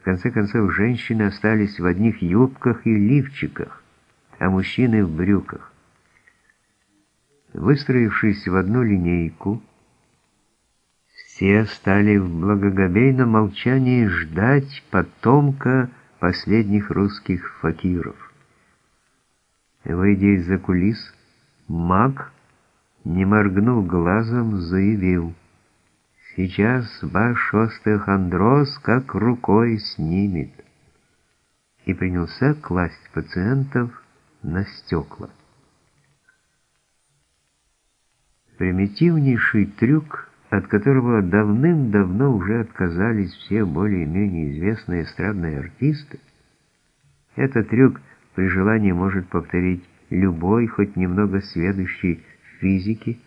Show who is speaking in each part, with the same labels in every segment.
Speaker 1: В конце концов, женщины остались в одних юбках и лифчиках, а мужчины в брюках. Выстроившись в одну линейку, все стали в благоговейном молчании ждать потомка последних русских факиров. Выйдя из-за кулис, маг, не моргнув глазом, заявил, «Сейчас ваш остеохондроз как рукой снимет» и принялся класть пациентов на стекла. Примитивнейший трюк, от которого давным-давно уже отказались все более-менее известные эстрадные артисты, этот трюк при желании может повторить любой, хоть немного сведущий в физике.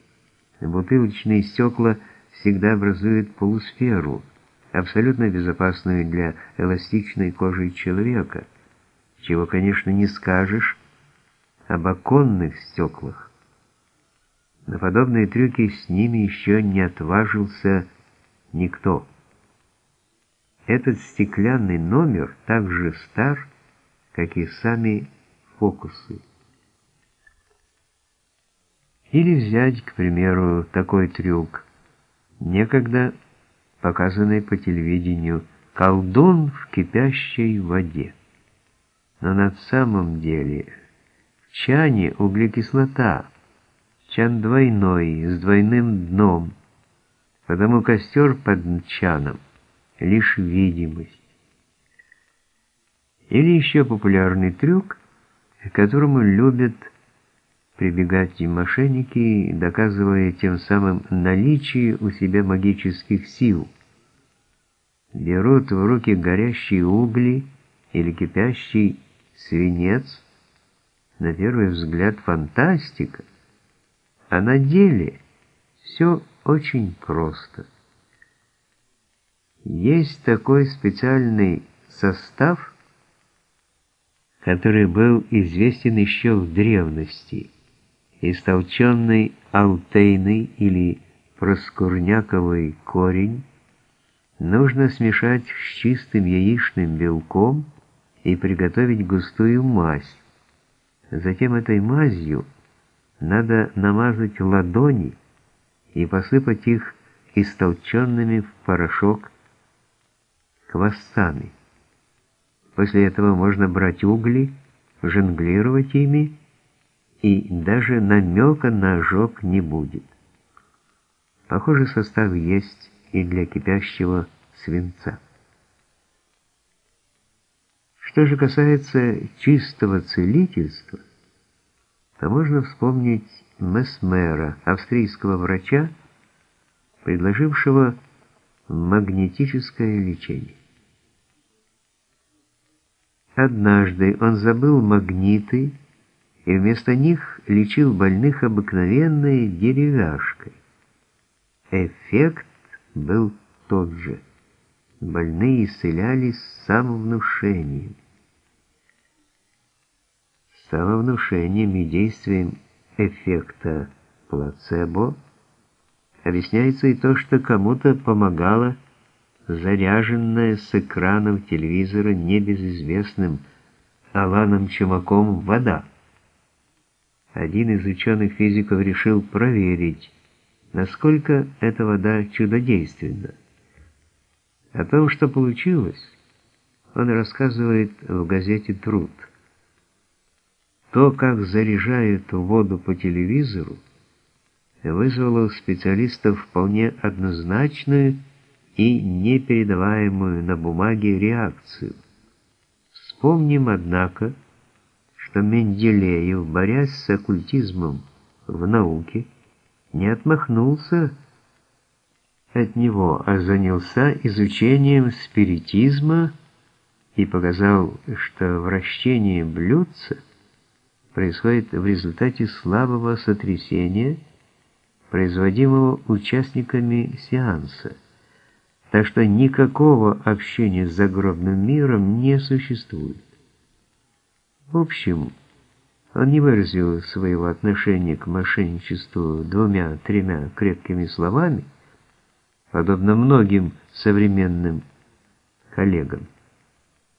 Speaker 1: Бутылочные стекла всегда образуют полусферу, абсолютно безопасную для эластичной кожи человека, чего, конечно, не скажешь об оконных стеклах. На подобные трюки с ними еще не отважился никто. Этот стеклянный номер так же стар, как и сами фокусы. Или взять, к примеру, такой трюк, некогда показанный по телевидению «Колдун в кипящей воде». Но на самом деле в чане углекислота – Чан двойной, с двойным дном, потому костер под чаном — лишь видимость. Или еще популярный трюк, которому любят прибегать и мошенники, доказывая тем самым наличие у себя магических сил. Берут в руки горящие угли или кипящий свинец, на первый взгляд фантастика, а на деле все очень просто. Есть такой специальный состав, который был известен еще в древности, истолченный алтейный или проскурняковый корень, нужно смешать с чистым яичным белком и приготовить густую мазь. Затем этой мазью надо намазать ладони и посыпать их истолченными в порошок квасцами. После этого можно брать угли, жонглировать ими, и даже намека на ожог не будет. Похожий состав есть и для кипящего свинца. Что же касается чистого целительства, то можно вспомнить Месмера, австрийского врача, предложившего магнетическое лечение. Однажды он забыл магниты и вместо них лечил больных обыкновенной деревяшкой. Эффект был тот же. Больные исцелялись самовнушением самовнушением и действием эффекта плацебо объясняется и то, что кому-то помогала заряженная с экранов телевизора небезызвестным Аланом Чумаком вода. Один из ученых-физиков решил проверить, насколько эта вода чудодейственна. О том, что получилось, он рассказывает в газете «Труд». То, как заряжают воду по телевизору, вызвало у специалистов вполне однозначную и непередаваемую на бумаге реакцию. Вспомним, однако, что Менделеев, борясь с оккультизмом в науке, не отмахнулся от него, а занялся изучением спиритизма и показал, что вращение блюдца – происходит в результате слабого сотрясения, производимого участниками сеанса, так что никакого общения с загробным миром не существует. В общем, он не выразил своего отношения к мошенничеству двумя-тремя крепкими словами, подобно многим современным коллегам.